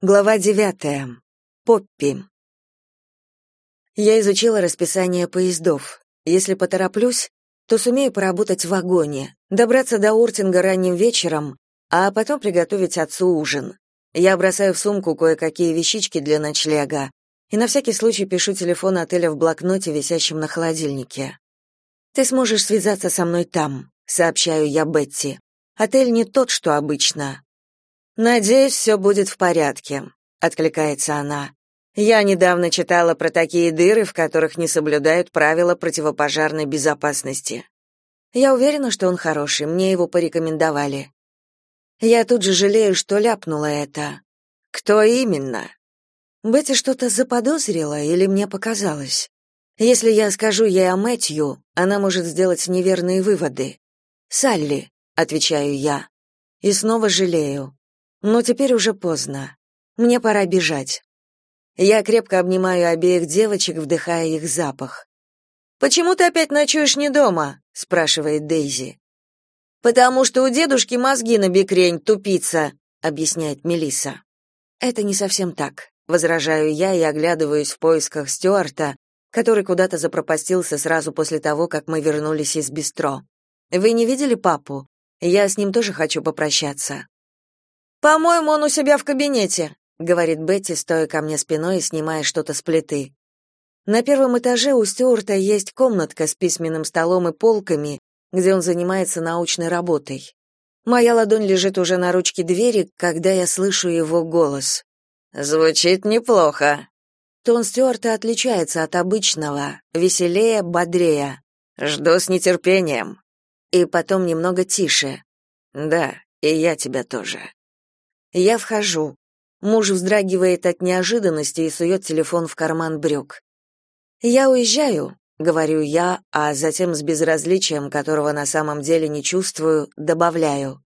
Глава девятая. Поппи. Я изучила расписание поездов. Если потороплюсь, то сумею поработать в вагоне, добраться до Ортинга ранним вечером, а потом приготовить отцу ужин. Я бросаю в сумку кое-какие вещички для ночлега и на всякий случай пишу телефон отеля в блокноте, висящем на холодильнике. «Ты сможешь связаться со мной там», — сообщаю я Бетти. «Отель не тот, что обычно. Надеюсь, все будет в порядке, откликается она. Я недавно читала про такие дыры, в которых не соблюдают правила противопожарной безопасности. Я уверена, что он хороший, мне его порекомендовали. Я тут же жалею, что ляпнула это. Кто именно? Бетти что-то заподозрила или мне показалось? Если я скажу ей о Мэтью, она может сделать неверные выводы. Салли, отвечаю я. И снова жалею. Но теперь уже поздно. Мне пора бежать. Я крепко обнимаю обеих девочек, вдыхая их запах. «Почему ты опять ночуешь не дома?» — спрашивает Дейзи. «Потому что у дедушки мозги на бекрень, тупица», — объясняет Мелисса. «Это не совсем так», — возражаю я и оглядываюсь в поисках Стюарта, который куда-то запропастился сразу после того, как мы вернулись из бистро. «Вы не видели папу? Я с ним тоже хочу попрощаться». По-моему, он у себя в кабинете, говорит Бетти, стоя ко мне спиной и снимая что-то с плиты. На первом этаже у Стюарта есть комнатка с письменным столом и полками, где он занимается научной работой. Моя ладонь лежит уже на ручке двери, когда я слышу его голос. Звучит неплохо. Тон Стюарта отличается от обычного, веселее, бодрее. Жду с нетерпением. И потом немного тише. Да, и я тебя тоже. Я вхожу. Муж вздрагивает от неожиданности и сует телефон в карман брюк. «Я уезжаю», — говорю я, а затем с безразличием, которого на самом деле не чувствую, добавляю.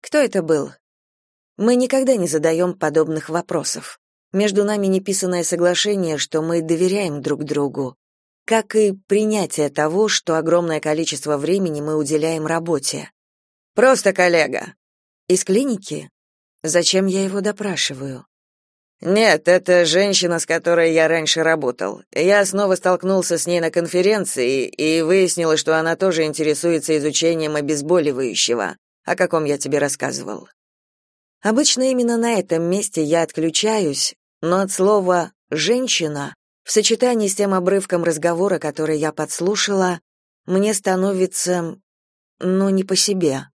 «Кто это был?» Мы никогда не задаем подобных вопросов. Между нами неписанное соглашение, что мы доверяем друг другу, как и принятие того, что огромное количество времени мы уделяем работе. «Просто коллега». «Из клиники?» Зачем я его допрашиваю? Нет, это женщина, с которой я раньше работал. Я снова столкнулся с ней на конференции и выяснила, что она тоже интересуется изучением обезболивающего, о каком я тебе рассказывал. Обычно именно на этом месте я отключаюсь, но от слова «женщина» в сочетании с тем обрывком разговора, который я подслушала, мне становится, ну, не по себе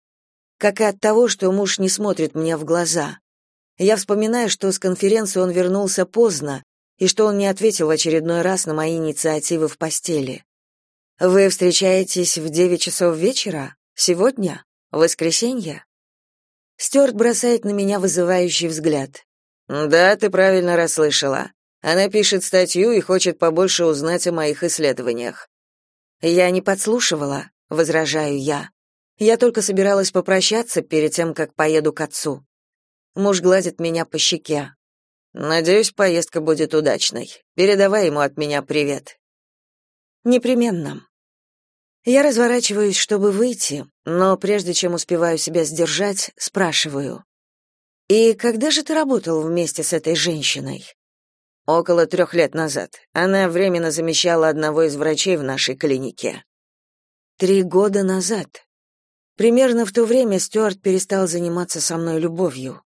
как и от того, что муж не смотрит мне в глаза. Я вспоминаю, что с конференции он вернулся поздно и что он не ответил в очередной раз на мои инициативы в постели. Вы встречаетесь в девять часов вечера? Сегодня? Воскресенье? Стюарт бросает на меня вызывающий взгляд. Да, ты правильно расслышала. Она пишет статью и хочет побольше узнать о моих исследованиях. Я не подслушивала, возражаю я. Я только собиралась попрощаться перед тем, как поеду к отцу. Муж гладит меня по щеке. Надеюсь, поездка будет удачной. Передавай ему от меня привет. Непременно. Я разворачиваюсь, чтобы выйти, но прежде чем успеваю себя сдержать, спрашиваю: "И когда же ты работал вместе с этой женщиной?" Около трех лет назад. Она временно замещала одного из врачей в нашей клинике. Три года назад. Примерно в то время Стюарт перестал заниматься со мной любовью.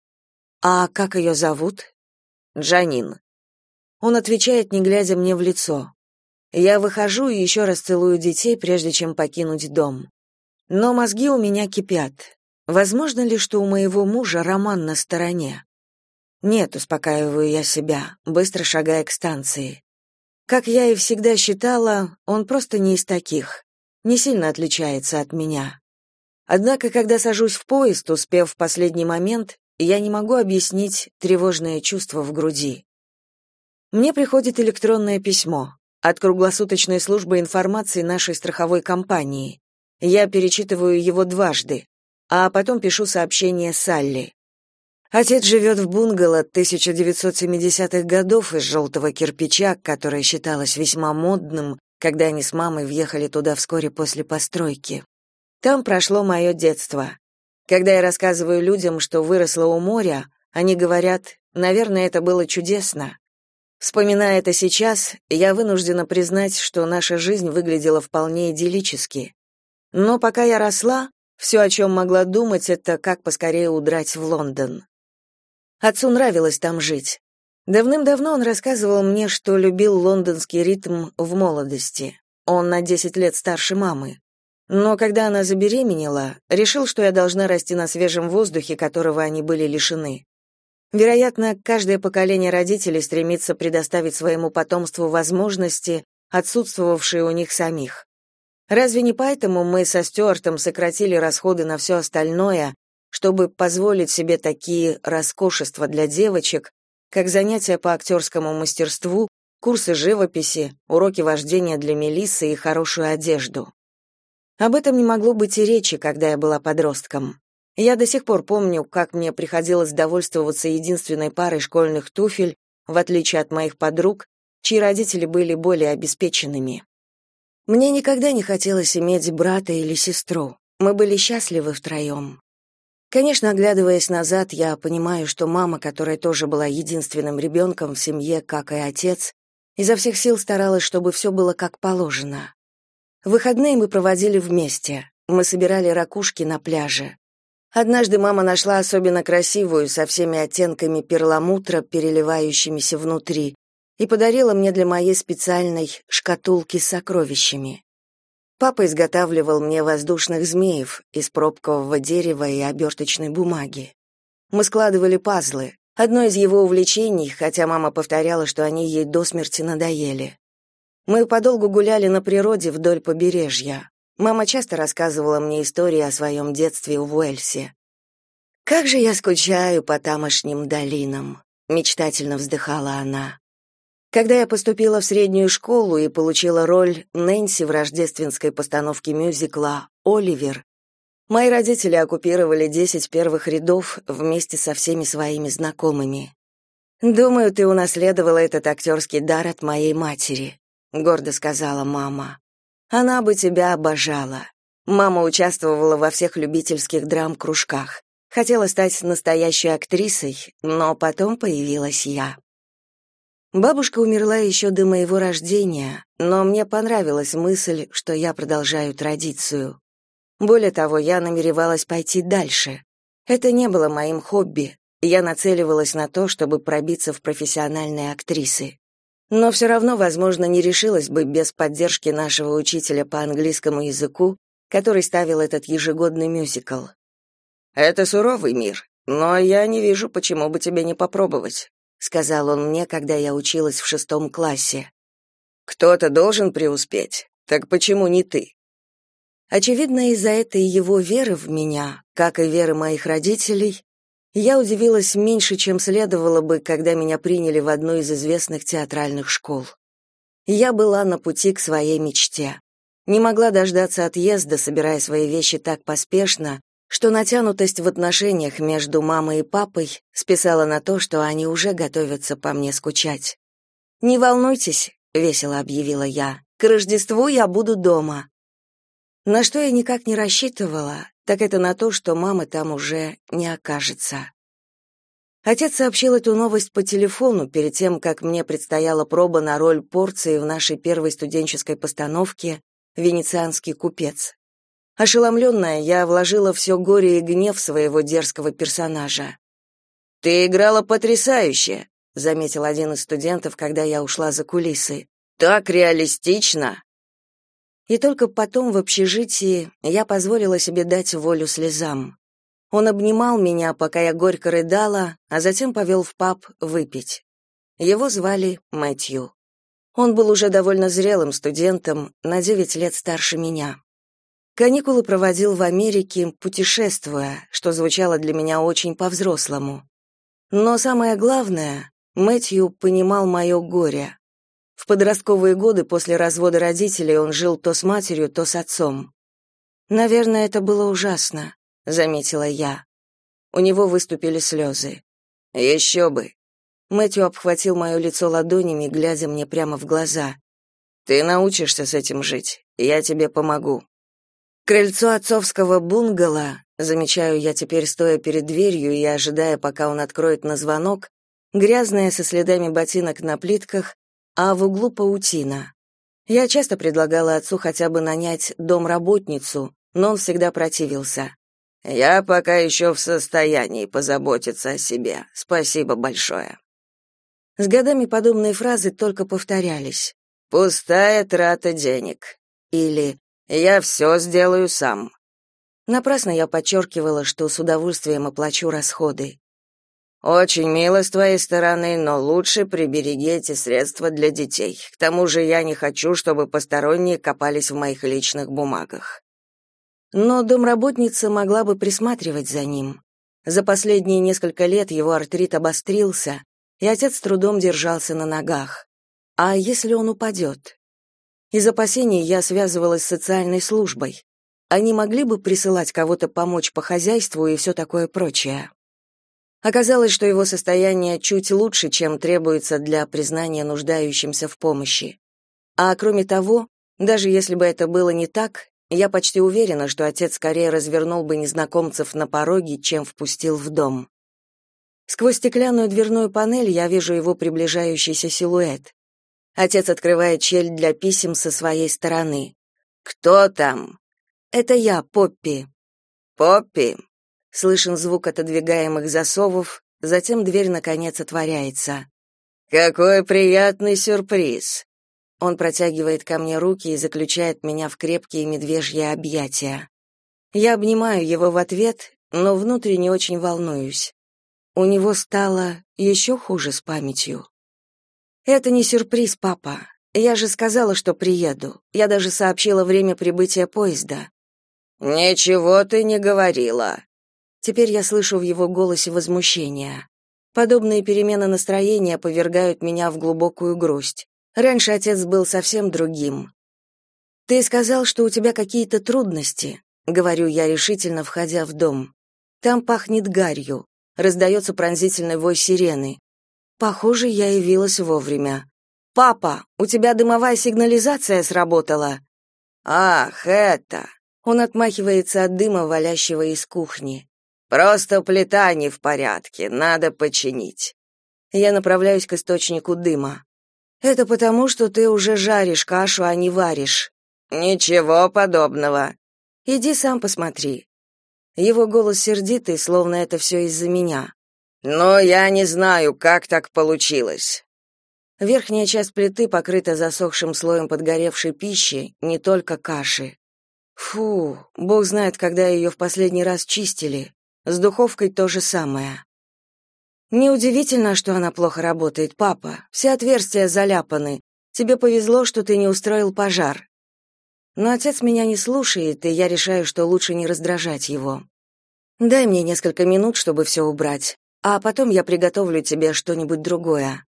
А как ее зовут? Джанин. Он отвечает, не глядя мне в лицо. Я выхожу и еще раз целую детей, прежде чем покинуть дом. Но мозги у меня кипят. Возможно ли, что у моего мужа роман на стороне? Нет, успокаиваю я себя, быстро шагая к станции. Как я и всегда считала, он просто не из таких, не сильно отличается от меня. Однако, когда сажусь в поезд, успев в последний момент, я не могу объяснить тревожное чувство в груди. Мне приходит электронное письмо от круглосуточной службы информации нашей страховой компании. Я перечитываю его дважды, а потом пишу сообщение Салли. Отец живет в бунгало 1970-х годов из желтого кирпича, которое считалось весьма модным, когда они с мамой въехали туда вскоре после постройки. Там прошло мое детство. Когда я рассказываю людям, что выросла у моря, они говорят Наверное, это было чудесно. Вспоминая это сейчас, я вынуждена признать, что наша жизнь выглядела вполне идиллически. Но пока я росла, все, о чем могла думать, это как поскорее удрать в Лондон. Отцу нравилось там жить. Давным-давно он рассказывал мне, что любил лондонский ритм в молодости. Он на 10 лет старше мамы. Но когда она забеременела, решил, что я должна расти на свежем воздухе, которого они были лишены. Вероятно, каждое поколение родителей стремится предоставить своему потомству возможности, отсутствовавшие у них самих. Разве не поэтому мы со Стюартом сократили расходы на все остальное, чтобы позволить себе такие роскошества для девочек, как занятия по актерскому мастерству, курсы живописи, уроки вождения для Мелиссы и хорошую одежду? Об этом не могло быть и речи, когда я была подростком. Я до сих пор помню, как мне приходилось довольствоваться единственной парой школьных туфель, в отличие от моих подруг, чьи родители были более обеспеченными. Мне никогда не хотелось иметь брата или сестру. Мы были счастливы втроем. Конечно, оглядываясь назад, я понимаю, что мама, которая тоже была единственным ребенком в семье, как и отец, изо всех сил старалась, чтобы все было как положено. Выходные мы проводили вместе. Мы собирали ракушки на пляже. Однажды мама нашла особенно красивую, со всеми оттенками перламутра, переливающимися внутри, и подарила мне для моей специальной шкатулки с сокровищами. Папа изготавливал мне воздушных змеев из пробкового дерева и оберточной бумаги. Мы складывали пазлы. Одно из его увлечений, хотя мама повторяла, что они ей до смерти надоели. Мы подолгу гуляли на природе вдоль побережья. Мама часто рассказывала мне истории о своем детстве в Уэльсе. Как же я скучаю по тамошним долинам, мечтательно вздыхала она. Когда я поступила в среднюю школу и получила роль Нэнси в рождественской постановке мюзикла Оливер, мои родители оккупировали десять первых рядов вместе со всеми своими знакомыми. Думаю, ты унаследовала этот актерский дар от моей матери гордо сказала мама. Она бы тебя обожала. Мама участвовала во всех любительских драм-кружках. Хотела стать настоящей актрисой, но потом появилась я. Бабушка умерла еще до моего рождения, но мне понравилась мысль, что я продолжаю традицию. Более того, я намеревалась пойти дальше. Это не было моим хобби. Я нацеливалась на то, чтобы пробиться в профессиональные актрисы но все равно, возможно, не решилась бы без поддержки нашего учителя по английскому языку, который ставил этот ежегодный мюзикл. «Это суровый мир, но я не вижу, почему бы тебе не попробовать», сказал он мне, когда я училась в шестом классе. «Кто-то должен преуспеть, так почему не ты?» Очевидно, из-за этой его веры в меня, как и веры моих родителей, я удивилась меньше, чем следовало бы, когда меня приняли в одну из известных театральных школ. Я была на пути к своей мечте. Не могла дождаться отъезда, собирая свои вещи так поспешно, что натянутость в отношениях между мамой и папой списала на то, что они уже готовятся по мне скучать. «Не волнуйтесь», — весело объявила я, — «к Рождеству я буду дома». На что я никак не рассчитывала, так это на то, что мамы там уже не окажется. Отец сообщил эту новость по телефону перед тем, как мне предстояла проба на роль порции в нашей первой студенческой постановке «Венецианский купец». Ошеломленная, я вложила все горе и гнев своего дерзкого персонажа. «Ты играла потрясающе», — заметил один из студентов, когда я ушла за кулисы. «Так реалистично!» И только потом в общежитии я позволила себе дать волю слезам. Он обнимал меня, пока я горько рыдала, а затем повел в паб выпить. Его звали Мэтью. Он был уже довольно зрелым студентом, на девять лет старше меня. Каникулы проводил в Америке, путешествуя, что звучало для меня очень по-взрослому. Но самое главное, Мэтью понимал мое горе. В подростковые годы после развода родителей он жил то с матерью, то с отцом. Наверное, это было ужасно, заметила я. У него выступили слезы. «Еще бы. Мэтью обхватил мое лицо ладонями, глядя мне прямо в глаза. Ты научишься с этим жить. Я тебе помогу. Крыльцо отцовского бунгало, замечаю я теперь стоя перед дверью и ожидая, пока он откроет на звонок, грязная со следами ботинок на плитках, а в углу паутина. Я часто предлагала отцу хотя бы нанять домработницу, но он всегда противился. «Я пока еще в состоянии позаботиться о себе. Спасибо большое». С годами подобные фразы только повторялись. «Пустая трата денег». Или «Я все сделаю сам». Напрасно я подчеркивала, что с удовольствием оплачу расходы. Очень мило с твоей стороны, но лучше прибереги эти средства для детей. К тому же я не хочу, чтобы посторонние копались в моих личных бумагах. Но домработница могла бы присматривать за ним. За последние несколько лет его артрит обострился, и отец с трудом держался на ногах. А если он упадет? Из опасений я связывалась с социальной службой. Они могли бы присылать кого-то помочь по хозяйству и все такое прочее. Оказалось, что его состояние чуть лучше, чем требуется для признания нуждающимся в помощи. А кроме того, даже если бы это было не так, я почти уверена, что отец скорее развернул бы незнакомцев на пороге, чем впустил в дом. Сквозь стеклянную дверную панель я вижу его приближающийся силуэт. Отец открывает щель для писем со своей стороны. «Кто там?» «Это я, Поппи». «Поппи, Слышен звук отодвигаемых засовов, затем дверь наконец отворяется. Какой приятный сюрприз. Он протягивает ко мне руки и заключает меня в крепкие медвежьи объятия. Я обнимаю его в ответ, но внутренне очень волнуюсь. У него стало еще хуже с памятью. Это не сюрприз, папа. Я же сказала, что приеду. Я даже сообщила время прибытия поезда. Ничего ты не говорила. Теперь я слышу в его голосе возмущение. Подобные перемены настроения повергают меня в глубокую грусть. Раньше отец был совсем другим. Ты сказал, что у тебя какие-то трудности, говорю я решительно, входя в дом. Там пахнет гарью, раздается пронзительный вой сирены. Похоже, я явилась вовремя. Папа, у тебя дымовая сигнализация сработала. Ах, это. Он отмахивается от дыма, валящего из кухни. Просто плита не в порядке, надо починить. Я направляюсь к источнику дыма. Это потому, что ты уже жаришь кашу, а не варишь. Ничего подобного. Иди сам посмотри. Его голос сердитый, словно это все из-за меня. Но я не знаю, как так получилось. Верхняя часть плиты покрыта засохшим слоем подгоревшей пищи, не только каши. Фу, бог знает, когда ее в последний раз чистили. С духовкой то же самое. Неудивительно, что она плохо работает, папа. Все отверстия заляпаны. Тебе повезло, что ты не устроил пожар. Но отец меня не слушает, и я решаю, что лучше не раздражать его. Дай мне несколько минут, чтобы все убрать, а потом я приготовлю тебе что-нибудь другое.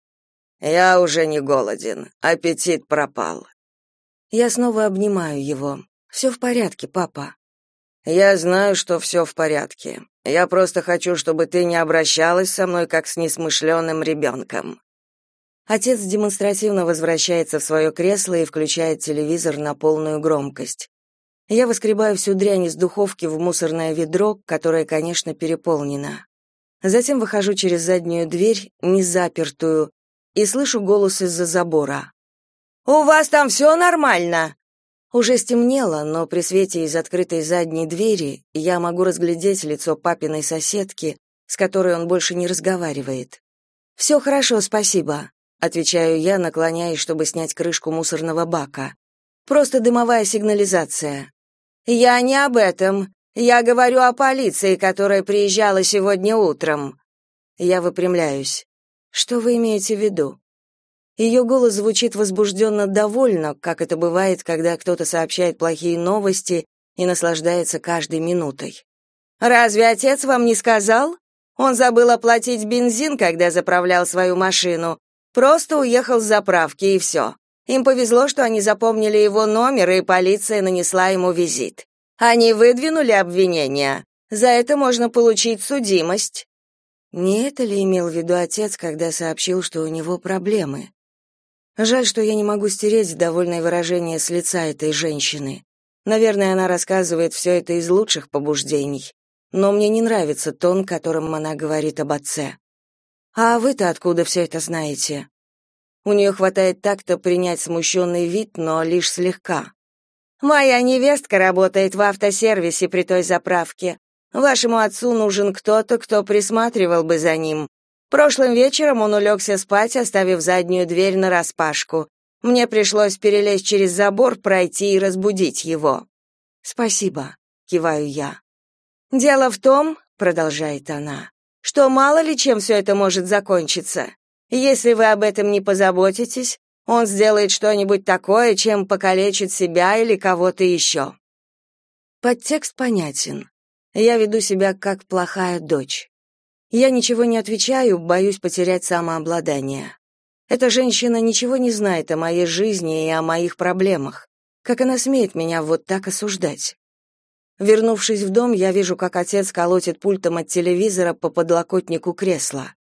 Я уже не голоден, аппетит пропал. Я снова обнимаю его. «Все в порядке, папа. Я знаю, что все в порядке. Я просто хочу, чтобы ты не обращалась со мной как с несмышленым ребенком». Отец демонстративно возвращается в свое кресло и включает телевизор на полную громкость. Я выскребаю всю дрянь из духовки в мусорное ведро, которое, конечно, переполнено. Затем выхожу через заднюю дверь, незапертую, и слышу голос из-за забора. «У вас там все нормально?» Уже стемнело, но при свете из открытой задней двери я могу разглядеть лицо папиной соседки, с которой он больше не разговаривает. «Все хорошо, спасибо», — отвечаю я, наклоняясь, чтобы снять крышку мусорного бака. «Просто дымовая сигнализация». «Я не об этом. Я говорю о полиции, которая приезжала сегодня утром». Я выпрямляюсь. «Что вы имеете в виду?» Ее голос звучит возбужденно довольно, как это бывает, когда кто-то сообщает плохие новости и наслаждается каждой минутой. «Разве отец вам не сказал? Он забыл оплатить бензин, когда заправлял свою машину. Просто уехал с заправки, и все. Им повезло, что они запомнили его номер, и полиция нанесла ему визит. Они выдвинули обвинения. За это можно получить судимость». Не это ли имел в виду отец, когда сообщил, что у него проблемы? Жаль, что я не могу стереть довольное выражение с лица этой женщины. Наверное, она рассказывает все это из лучших побуждений. Но мне не нравится тон, которым она говорит об отце. А вы-то откуда все это знаете? У нее хватает так-то принять смущенный вид, но лишь слегка. Моя невестка работает в автосервисе при той заправке. Вашему отцу нужен кто-то, кто присматривал бы за ним. Прошлым вечером он улегся спать, оставив заднюю дверь нараспашку. Мне пришлось перелезть через забор, пройти и разбудить его. Спасибо, киваю я. Дело в том, продолжает она, что мало ли чем все это может закончиться. Если вы об этом не позаботитесь, он сделает что-нибудь такое, чем покалечит себя или кого-то еще». Подтекст понятен. Я веду себя как плохая дочь. Я ничего не отвечаю, боюсь потерять самообладание. Эта женщина ничего не знает о моей жизни и о моих проблемах. Как она смеет меня вот так осуждать? Вернувшись в дом, я вижу, как отец колотит пультом от телевизора по подлокотнику кресла.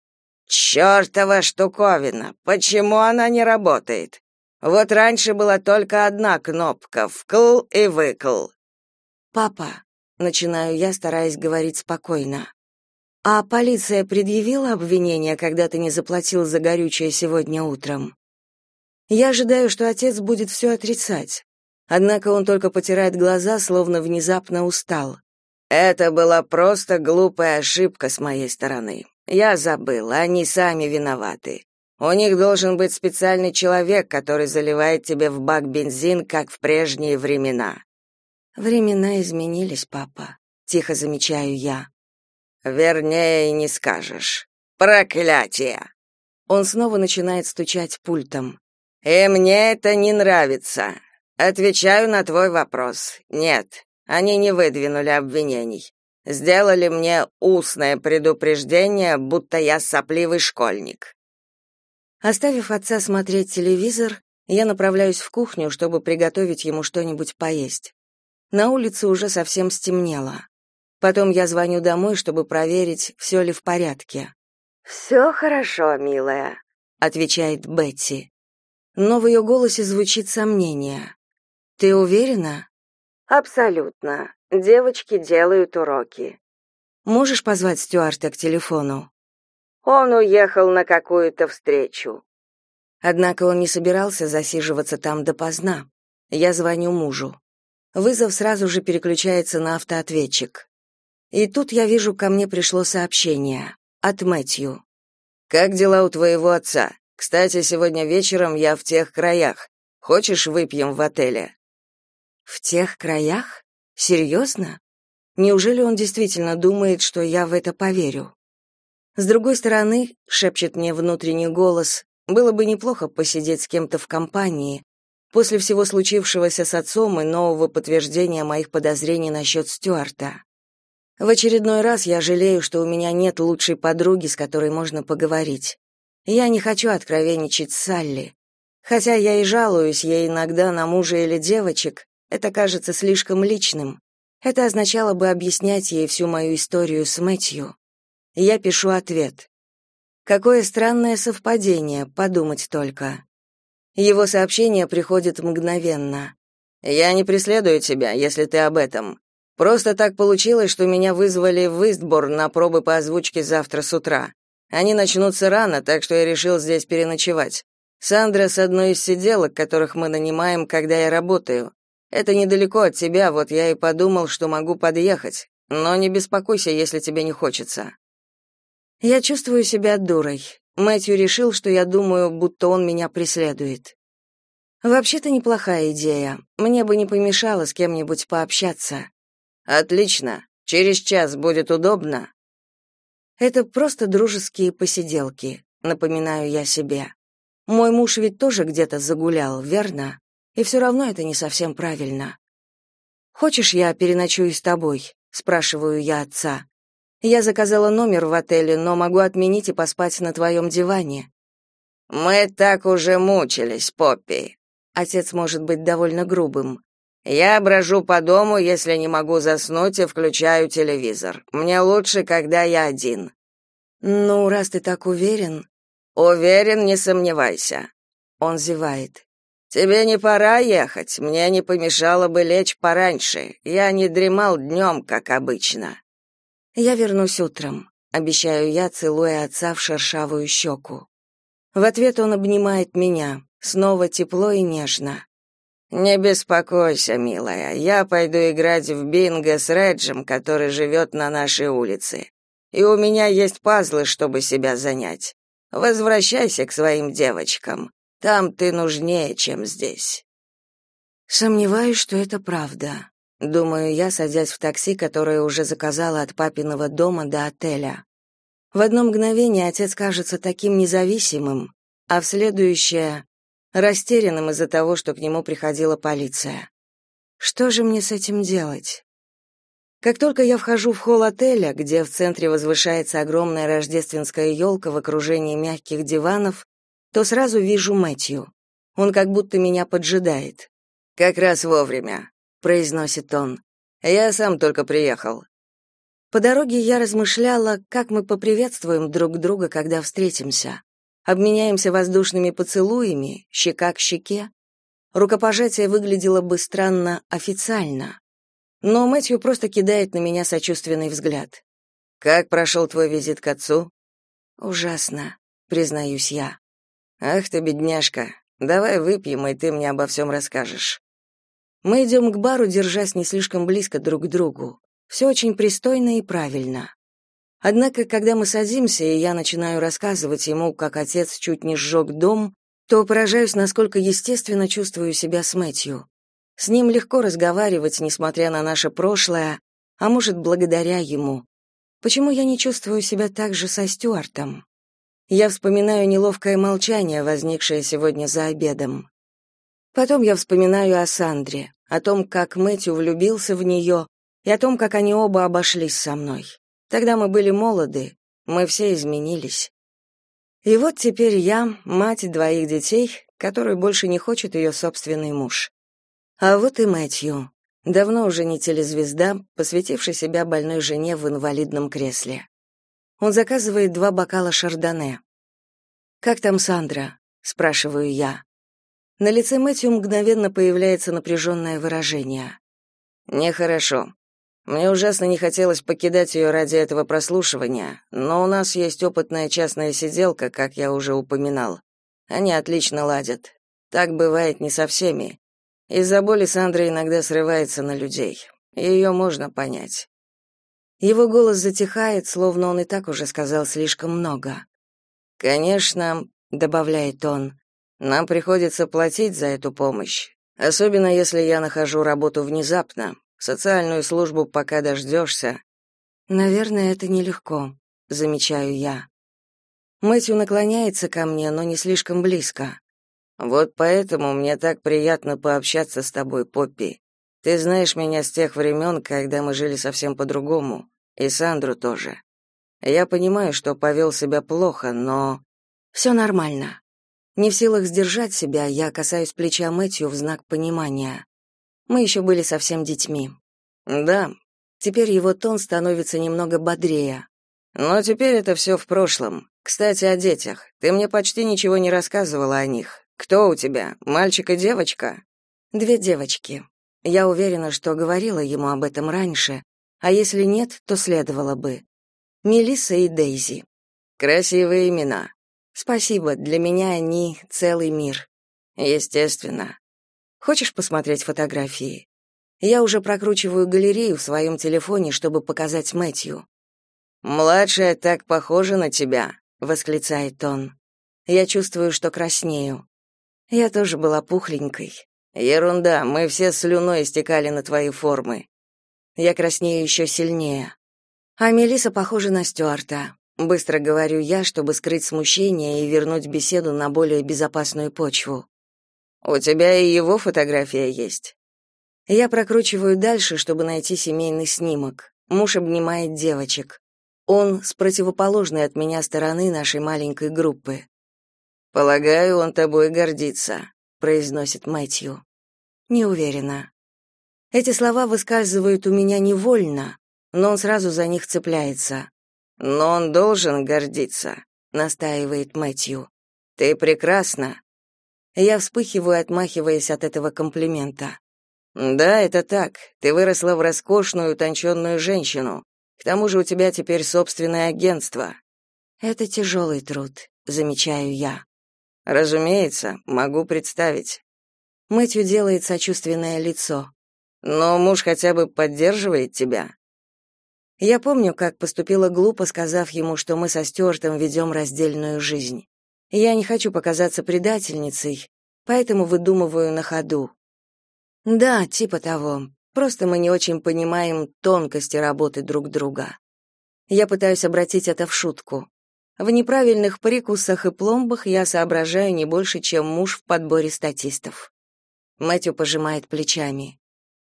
«Чёртова штуковина! Почему она не работает? Вот раньше была только одна кнопка — вкл и выкл». «Папа», — начинаю я, стараясь говорить спокойно, а полиция предъявила обвинение, когда ты не заплатил за горючее сегодня утром? Я ожидаю, что отец будет все отрицать. Однако он только потирает глаза, словно внезапно устал. Это была просто глупая ошибка с моей стороны. Я забыл, они сами виноваты. У них должен быть специальный человек, который заливает тебе в бак бензин, как в прежние времена. Времена изменились, папа, тихо замечаю я. Вернее, не скажешь. Проклятие. Он снова начинает стучать пультом. И мне это не нравится. Отвечаю на твой вопрос. Нет, они не выдвинули обвинений. Сделали мне устное предупреждение, будто я сопливый школьник. Оставив отца смотреть телевизор, я направляюсь в кухню, чтобы приготовить ему что-нибудь поесть. На улице уже совсем стемнело. Потом я звоню домой, чтобы проверить, все ли в порядке. «Все хорошо, милая», — отвечает Бетти. Но в ее голосе звучит сомнение. «Ты уверена?» «Абсолютно. Девочки делают уроки». «Можешь позвать Стюарта к телефону?» «Он уехал на какую-то встречу». Однако он не собирался засиживаться там допоздна. Я звоню мужу. Вызов сразу же переключается на автоответчик. И тут я вижу, ко мне пришло сообщение от Мэтью. Как дела у твоего отца? Кстати, сегодня вечером я в тех краях. Хочешь, выпьем в отеле? В тех краях? Серьезно? Неужели он действительно думает, что я в это поверю? С другой стороны, шепчет мне внутренний голос, было бы неплохо посидеть с кем-то в компании после всего случившегося с отцом и нового подтверждения моих подозрений насчет Стюарта. В очередной раз я жалею, что у меня нет лучшей подруги, с которой можно поговорить. Я не хочу откровенничать с Салли. Хотя я и жалуюсь ей иногда на мужа или девочек, это кажется слишком личным. Это означало бы объяснять ей всю мою историю с Мэтью. Я пишу ответ. Какое странное совпадение, подумать только. Его сообщение приходит мгновенно. «Я не преследую тебя, если ты об этом. Просто так получилось, что меня вызвали в Истборн на пробы по озвучке завтра с утра. Они начнутся рано, так что я решил здесь переночевать. Сандра с одной из сиделок, которых мы нанимаем, когда я работаю. Это недалеко от тебя, вот я и подумал, что могу подъехать. Но не беспокойся, если тебе не хочется. Я чувствую себя дурой. Мэтью решил, что я думаю, будто он меня преследует. Вообще-то неплохая идея. Мне бы не помешало с кем-нибудь пообщаться. Отлично. Через час будет удобно. Это просто дружеские посиделки, напоминаю я себе. Мой муж ведь тоже где-то загулял, верно? И все равно это не совсем правильно. Хочешь, я переночую с тобой? спрашиваю я отца. Я заказала номер в отеле, но могу отменить и поспать на твоем диване. Мы так уже мучились, Поппи. Отец может быть довольно грубым. Я брожу по дому, если не могу заснуть, и включаю телевизор. Мне лучше, когда я один. Ну, раз ты так уверен, уверен, не сомневайся. Он зевает. Тебе не пора ехать. Мне не помешало бы лечь пораньше. Я не дремал днем, как обычно. Я вернусь утром. обещаю я, целуя отца в шершавую щеку. В ответ он обнимает меня, снова тепло и нежно. «Не беспокойся, милая, я пойду играть в бинго с Реджем, который живет на нашей улице. И у меня есть пазлы, чтобы себя занять. Возвращайся к своим девочкам. Там ты нужнее, чем здесь». Сомневаюсь, что это правда. Думаю я, садясь в такси, которое уже заказала от папиного дома до отеля. В одно мгновение отец кажется таким независимым, а в следующее растерянным из-за того, что к нему приходила полиция. Что же мне с этим делать? Как только я вхожу в холл отеля, где в центре возвышается огромная рождественская елка в окружении мягких диванов, то сразу вижу Мэтью. Он как будто меня поджидает. «Как раз вовремя», — произносит он. «Я сам только приехал». По дороге я размышляла, как мы поприветствуем друг друга, когда встретимся обменяемся воздушными поцелуями, щека к щеке. Рукопожатие выглядело бы странно официально. Но Мэтью просто кидает на меня сочувственный взгляд. «Как прошел твой визит к отцу?» «Ужасно», — признаюсь я. «Ах ты, бедняжка, давай выпьем, и ты мне обо всем расскажешь». Мы идем к бару, держась не слишком близко друг к другу. Все очень пристойно и правильно. Однако, когда мы садимся, и я начинаю рассказывать ему, как отец чуть не сжег дом, то поражаюсь, насколько естественно чувствую себя с Мэтью. С ним легко разговаривать, несмотря на наше прошлое, а может, благодаря ему. Почему я не чувствую себя так же со Стюартом? Я вспоминаю неловкое молчание, возникшее сегодня за обедом. Потом я вспоминаю о Сандре, о том, как Мэтью влюбился в нее, и о том, как они оба обошлись со мной. Тогда мы были молоды, мы все изменились. И вот теперь я, мать двоих детей, которой больше не хочет ее собственный муж. А вот и Мэтью, давно уже не телезвезда, посвятивший себя больной жене в инвалидном кресле. Он заказывает два бокала шардоне. «Как там Сандра?» — спрашиваю я. На лице Мэтью мгновенно появляется напряженное выражение. «Нехорошо. Мне ужасно не хотелось покидать ее ради этого прослушивания, но у нас есть опытная частная сиделка, как я уже упоминал. Они отлично ладят. Так бывает не со всеми. Из-за боли Сандра иногда срывается на людей. Ее можно понять. Его голос затихает, словно он и так уже сказал слишком много. Конечно, добавляет он. Нам приходится платить за эту помощь, особенно если я нахожу работу внезапно, Социальную службу пока дождешься». Наверное, это нелегко, замечаю я. Мэтью наклоняется ко мне, но не слишком близко. Вот поэтому мне так приятно пообщаться с тобой, Поппи. Ты знаешь меня с тех времен, когда мы жили совсем по-другому, и Сандру тоже. Я понимаю, что повел себя плохо, но «Все нормально. Не в силах сдержать себя, я касаюсь плеча Мэтью в знак понимания. Мы еще были совсем детьми. Да, теперь его тон становится немного бодрее. Но теперь это все в прошлом. Кстати, о детях. Ты мне почти ничего не рассказывала о них. Кто у тебя, мальчик и девочка? Две девочки. Я уверена, что говорила ему об этом раньше, а если нет, то следовало бы. Мелисса и Дейзи. Красивые имена. Спасибо, для меня они целый мир. Естественно. Хочешь посмотреть фотографии? Я уже прокручиваю галерею в своем телефоне, чтобы показать Мэтью. Младшая так похожа на тебя, восклицает он. Я чувствую, что краснею. Я тоже была пухленькой. Ерунда, мы все слюной истекали на твои формы. Я краснею еще сильнее. А Мелиса похожа на Стюарта. Быстро говорю я, чтобы скрыть смущение и вернуть беседу на более безопасную почву. У тебя и его фотография есть. Я прокручиваю дальше, чтобы найти семейный снимок. Муж обнимает девочек. Он с противоположной от меня стороны нашей маленькой группы. Полагаю, он тобой гордится, произносит Мэтью. Не уверена. Эти слова выскальзывают у меня невольно, но он сразу за них цепляется. Но он должен гордиться, настаивает Мэтью. Ты прекрасна. Я вспыхиваю, отмахиваясь от этого комплимента. Да, это так. Ты выросла в роскошную, утонченную женщину. К тому же у тебя теперь собственное агентство. Это тяжелый труд, замечаю я. Разумеется, могу представить. Мэтью делает сочувственное лицо. Но муж хотя бы поддерживает тебя. Я помню, как поступила глупо, сказав ему, что мы со Стюартом ведем раздельную жизнь. Я не хочу показаться предательницей, поэтому выдумываю на ходу. Да, типа того. Просто мы не очень понимаем тонкости работы друг друга. Я пытаюсь обратить это в шутку. В неправильных прикусах и пломбах я соображаю не больше, чем муж в подборе статистов. Мэтью пожимает плечами.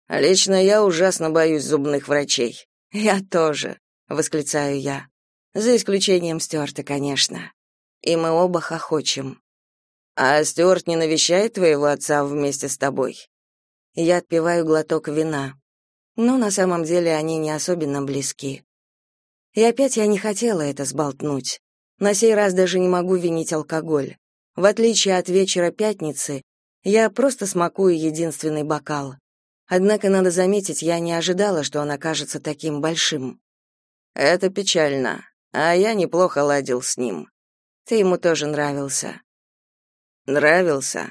Лично я ужасно боюсь зубных врачей. Я тоже, восклицаю я. За исключением Стюарта, конечно. И мы оба хохочем. А Стюарт не навещает твоего отца вместе с тобой? Я отпиваю глоток вина. Но на самом деле они не особенно близки. И опять я не хотела это сболтнуть. На сей раз даже не могу винить алкоголь. В отличие от вечера пятницы, я просто смакую единственный бокал. Однако, надо заметить, я не ожидала, что он окажется таким большим. Это печально. А я неплохо ладил с ним. Ты ему тоже нравился. Нравился.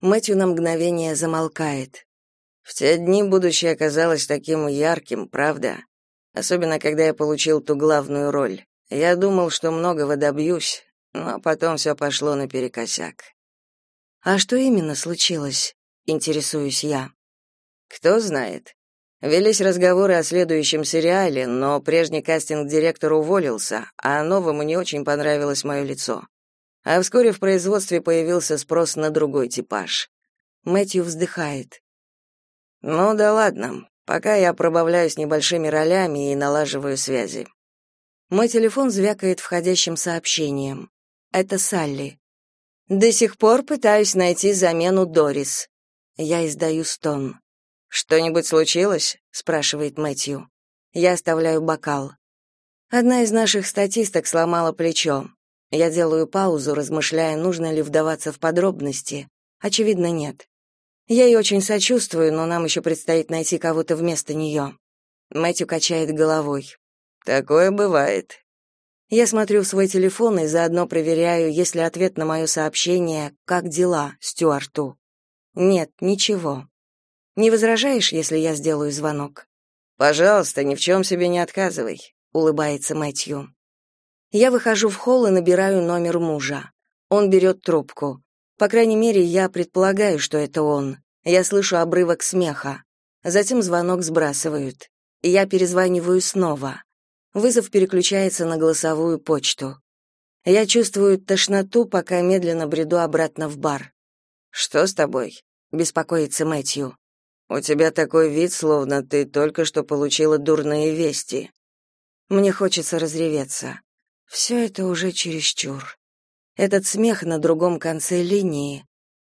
Мэтью на мгновение замолкает. В те дни будущее казалось таким ярким, правда? Особенно, когда я получил ту главную роль. Я думал, что многого добьюсь, но потом все пошло наперекосяк. А что именно случилось? Интересуюсь я. Кто знает. Велись разговоры о следующем сериале, но прежний кастинг-директор уволился, а новому не очень понравилось мое лицо. А вскоре в производстве появился спрос на другой типаж. Мэтью вздыхает. Ну да ладно, пока я пробавляюсь небольшими ролями и налаживаю связи. Мой телефон звякает входящим сообщением. Это Салли. До сих пор пытаюсь найти замену Дорис. Я издаю стон. Что-нибудь случилось? спрашивает Мэтью. Я оставляю бокал. Одна из наших статисток сломала плечо. Я делаю паузу, размышляя, нужно ли вдаваться в подробности. Очевидно, нет. Я ей очень сочувствую, но нам еще предстоит найти кого-то вместо нее. Мэтью качает головой. Такое бывает. Я смотрю в свой телефон и заодно проверяю, есть ли ответ на мое сообщение «Как дела?» Стюарту. Нет, ничего. Не возражаешь, если я сделаю звонок? Пожалуйста, ни в чем себе не отказывай, улыбается Мэтью. Я выхожу в холл и набираю номер мужа. Он берет трубку. По крайней мере, я предполагаю, что это он. Я слышу обрывок смеха. Затем звонок сбрасывают. Я перезваниваю снова. Вызов переключается на голосовую почту. Я чувствую тошноту, пока медленно бреду обратно в бар. Что с тобой? беспокоится Мэтью. У тебя такой вид, словно ты только что получила дурные вести. Мне хочется разреветься. Все это уже чересчур. Этот смех на другом конце линии.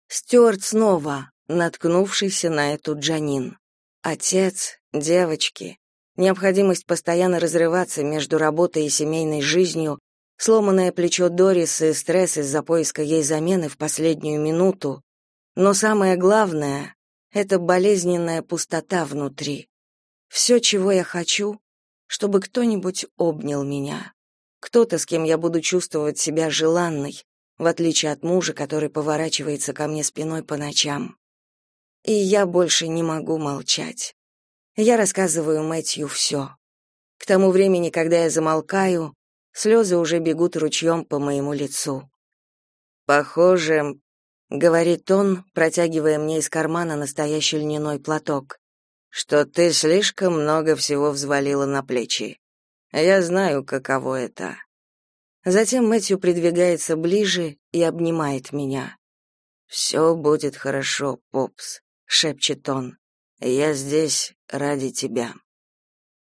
Стюарт снова, наткнувшийся на эту Джанин. Отец, девочки. Необходимость постоянно разрываться между работой и семейной жизнью, сломанное плечо Дорис и стресс из-за поиска ей замены в последнюю минуту. Но самое главное это болезненная пустота внутри. Все, чего я хочу, чтобы кто-нибудь обнял меня. Кто-то, с кем я буду чувствовать себя желанной, в отличие от мужа, который поворачивается ко мне спиной по ночам. И я больше не могу молчать. Я рассказываю Мэтью все. К тому времени, когда я замолкаю, слезы уже бегут ручьем по моему лицу. Похоже, — говорит он, протягивая мне из кармана настоящий льняной платок. «Что ты слишком много всего взвалила на плечи. Я знаю, каково это». Затем Мэтью придвигается ближе и обнимает меня. «Все будет хорошо, Попс», — шепчет он. «Я здесь ради тебя».